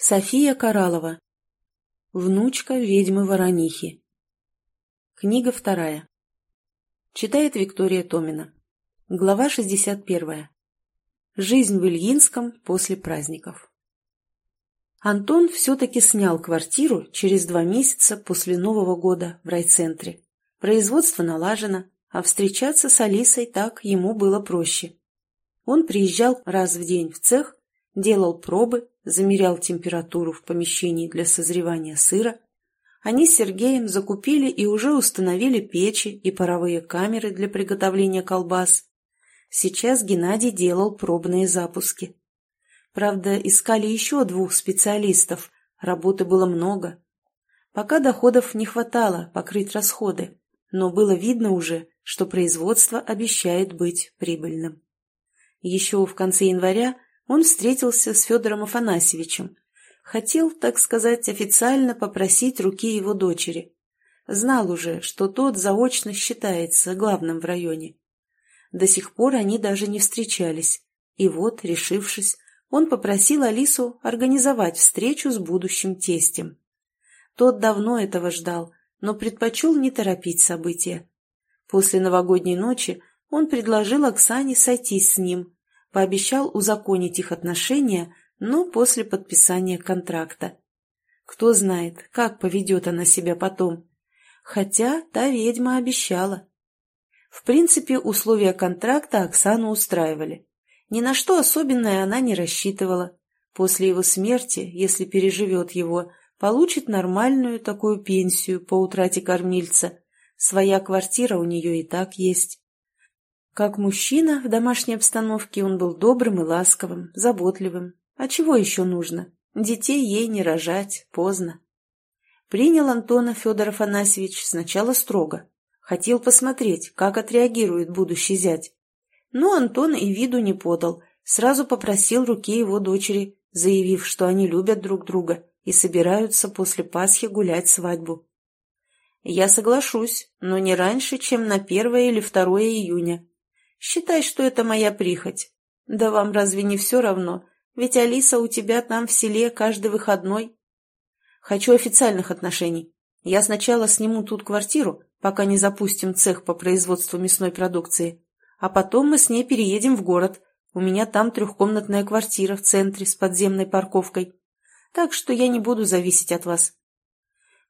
София Каралова. Внучка ведьмы Воронихи. Книга вторая. Читает Виктория Томина. Глава 61. Жизнь в Ильинском после праздников. Антон все-таки снял квартиру через два месяца после Нового года в райцентре. Производство налажено, а встречаться с Алисой так ему было проще. Он приезжал раз в день в цех, делал пробы, замерял температуру в помещении для созревания сыра. Они с Сергеем закупили и уже установили печи и паровые камеры для приготовления колбас. Сейчас Геннадий делал пробные запуски. Правда, искали еще двух специалистов, работы было много. Пока доходов не хватало покрыть расходы, но было видно уже, что производство обещает быть прибыльным. Еще в конце января он встретился с Федором Афанасьевичем. Хотел, так сказать, официально попросить руки его дочери. Знал уже, что тот заочно считается главным в районе. До сих пор они даже не встречались. И вот, решившись, он попросил Алису организовать встречу с будущим тестем. Тот давно этого ждал, но предпочел не торопить события. После новогодней ночи он предложил Оксане сойтись с ним, пообещал узаконить их отношения, но после подписания контракта. Кто знает, как поведет она себя потом. Хотя та ведьма обещала. В принципе, условия контракта Оксану устраивали. Ни на что особенное она не рассчитывала. После его смерти, если переживет его, получит нормальную такую пенсию по утрате кормильца. Своя квартира у нее и так есть. Как мужчина в домашней обстановке он был добрым и ласковым, заботливым. А чего еще нужно? Детей ей не рожать, поздно. Принял Антона Федор Афанасьевич сначала строго. Хотел посмотреть, как отреагирует будущий зять. Но Антон и виду не подал, сразу попросил руки его дочери, заявив, что они любят друг друга и собираются после Пасхи гулять свадьбу. «Я соглашусь, но не раньше, чем на 1 или 2 июня», Считай, что это моя прихоть. Да вам разве не все равно? Ведь Алиса у тебя там в селе каждый выходной. Хочу официальных отношений. Я сначала сниму тут квартиру, пока не запустим цех по производству мясной продукции. А потом мы с ней переедем в город. У меня там трехкомнатная квартира в центре с подземной парковкой. Так что я не буду зависеть от вас.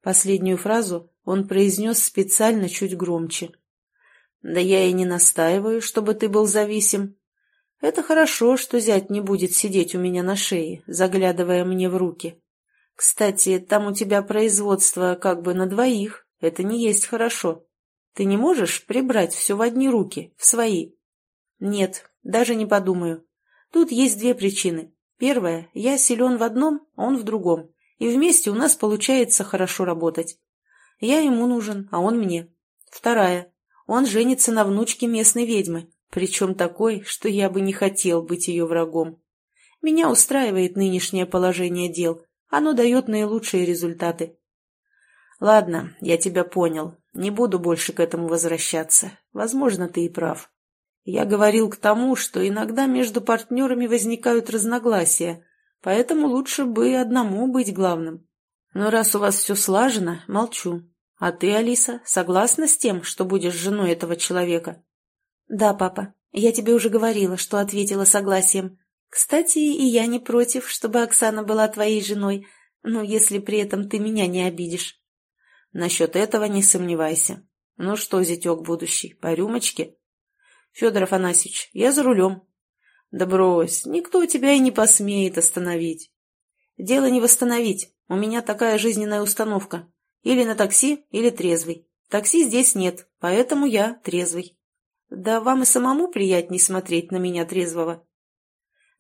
Последнюю фразу он произнес специально чуть громче. Да я и не настаиваю, чтобы ты был зависим. Это хорошо, что зять не будет сидеть у меня на шее, заглядывая мне в руки. Кстати, там у тебя производство как бы на двоих. Это не есть хорошо. Ты не можешь прибрать все в одни руки, в свои? Нет, даже не подумаю. Тут есть две причины. Первая, я силен в одном, он в другом. И вместе у нас получается хорошо работать. Я ему нужен, а он мне. Вторая, он женится на внучке местной ведьмы, причем такой, что я бы не хотел быть ее врагом. Меня устраивает нынешнее положение дел, оно дает наилучшие результаты. Ладно, я тебя понял, не буду больше к этому возвращаться. Возможно, ты и прав. Я говорил к тому, что иногда между партнерами возникают разногласия, поэтому лучше бы одному быть главным. Но раз у вас все слажено, молчу. «А ты, Алиса, согласна с тем, что будешь женой этого человека?» «Да, папа. Я тебе уже говорила, что ответила согласием. Кстати, и я не против, чтобы Оксана была твоей женой, ну, если при этом ты меня не обидишь». «Насчет этого не сомневайся. Ну что, зятек будущий, по рюмочке?» «Федор Афанасьевич, я за рулем». «Да брось, никто тебя и не посмеет остановить». «Дело не восстановить. У меня такая жизненная установка. Или на такси, или трезвый. Такси здесь нет, поэтому я трезвый. Да вам и самому приятней смотреть на меня трезвого.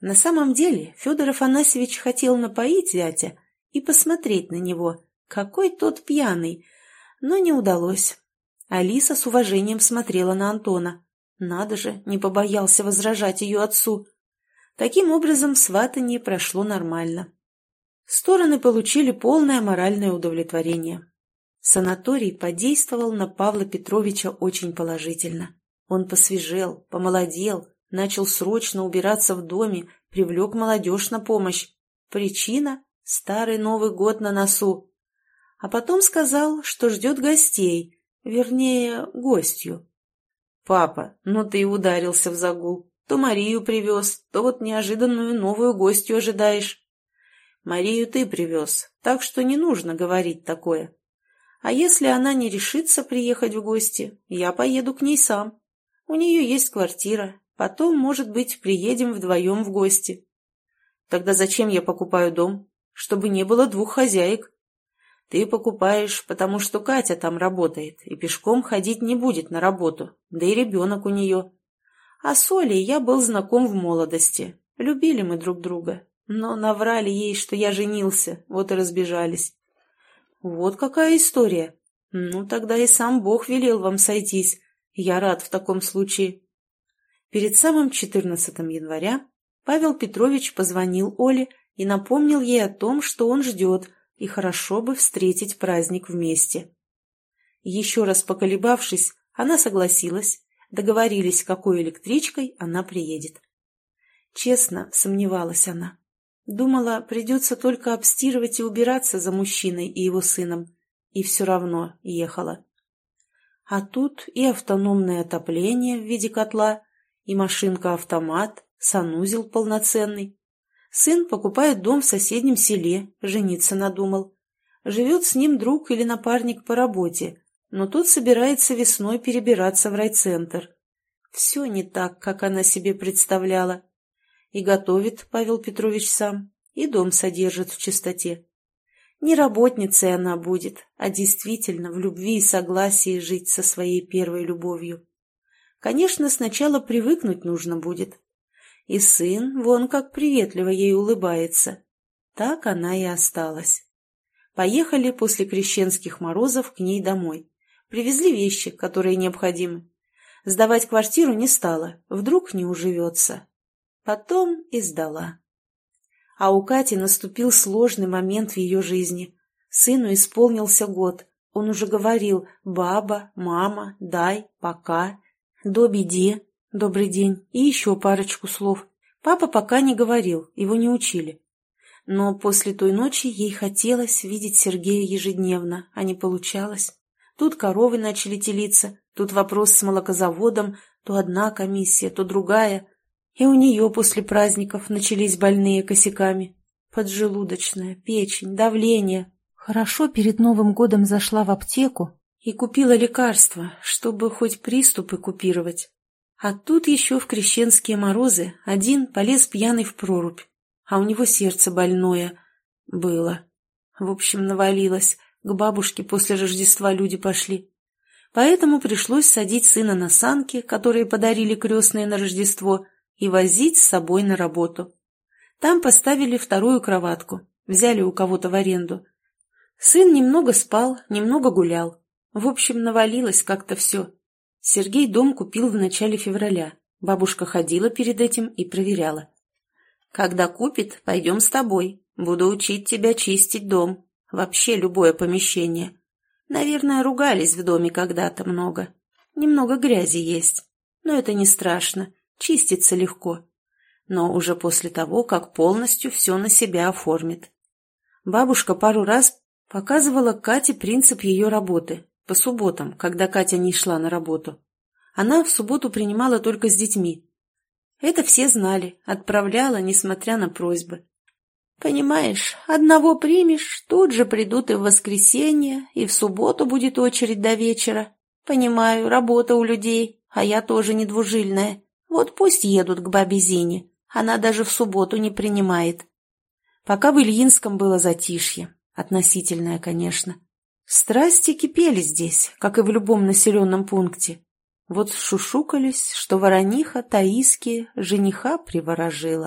На самом деле Федор Афанасьевич хотел напоить зятя и посмотреть на него, какой тот пьяный, но не удалось. Алиса с уважением смотрела на Антона. Надо же, не побоялся возражать ее отцу. Таким образом, сватание прошло нормально. Стороны получили полное моральное удовлетворение. Санаторий подействовал на Павла Петровича очень положительно. Он посвежел, помолодел, начал срочно убираться в доме, привлек молодежь на помощь. Причина – Старый Новый год на носу. А потом сказал, что ждет гостей, вернее, гостью. Папа, ну ты ударился в загул. То Марию привез, то вот неожиданную новую гостью ожидаешь. Марию ты привез, так что не нужно говорить такое. А если она не решится приехать в гости, я поеду к ней сам. У нее есть квартира, потом, может быть, приедем вдвоем в гости. Тогда зачем я покупаю дом? Чтобы не было двух хозяек. Ты покупаешь, потому что Катя там работает, и пешком ходить не будет на работу, да и ребенок у нее. А с Олей я был знаком в молодости. Любили мы друг друга, но наврали ей, что я женился, вот и разбежались. Вот какая история. Ну, тогда и сам Бог велел вам сойтись. Я рад в таком случае. Перед самым 14 января Павел Петрович позвонил Оле и напомнил ей о том, что он ждет, и хорошо бы встретить праздник вместе. Еще раз поколебавшись, она согласилась, договорились, какой электричкой она приедет. Честно, сомневалась она. Думала, придется только обстирывать и убираться за мужчиной и его сыном. И все равно ехала. А тут и автономное отопление в виде котла, и машинка-автомат, санузел полноценный. Сын покупает дом в соседнем селе, жениться надумал. Живет с ним друг или напарник по работе, но тот собирается весной перебираться в райцентр. Все не так, как она себе представляла. И готовит Павел Петрович сам, и дом содержит в чистоте. Не работницей она будет, а действительно в любви и согласии жить со своей первой любовью. Конечно, сначала привыкнуть нужно будет. И сын вон как приветливо ей улыбается. Так она и осталась. Поехали после крещенских морозов к ней домой. Привезли вещи, которые необходимы. Сдавать квартиру не стала, вдруг не уживется. Потом и сдала. А у Кати наступил сложный момент в ее жизни. Сыну исполнился год. Он уже говорил «баба», «мама», «дай», «пока», «до беде», «добрый день» и еще парочку слов. Папа пока не говорил, его не учили. Но после той ночи ей хотелось видеть Сергея ежедневно, а не получалось. Тут коровы начали телиться, тут вопрос с молокозаводом, то одна комиссия, то другая. И у нее после праздников начались больные косяками. Поджелудочная, печень, давление. Хорошо перед Новым годом зашла в аптеку и купила лекарства, чтобы хоть приступы купировать. А тут еще в крещенские морозы один полез пьяный в прорубь, а у него сердце больное было. В общем, навалилось. К бабушке после Рождества люди пошли. Поэтому пришлось садить сына на санки, которые подарили крестные на Рождество, и возить с собой на работу. Там поставили вторую кроватку, взяли у кого-то в аренду. Сын немного спал, немного гулял. В общем, навалилось как-то все. Сергей дом купил в начале февраля. Бабушка ходила перед этим и проверяла. «Когда купит, пойдем с тобой. Буду учить тебя чистить дом. Вообще любое помещение. Наверное, ругались в доме когда-то много. Немного грязи есть. Но это не страшно. Чистится легко. Но уже после того, как полностью все на себя оформит. Бабушка пару раз показывала Кате принцип ее работы. По субботам, когда Катя не шла на работу. Она в субботу принимала только с детьми. Это все знали, отправляла, несмотря на просьбы. Понимаешь, одного примешь, тут же придут и в воскресенье, и в субботу будет очередь до вечера. Понимаю, работа у людей, а я тоже недвужильная. Вот пусть едут к бабе Зине. Она даже в субботу не принимает. Пока в Ильинском было затишье. Относительное, конечно. Страсти кипели здесь, как и в любом населенном пункте. Вот шушукались, что ворониха Таиски жениха приворожила.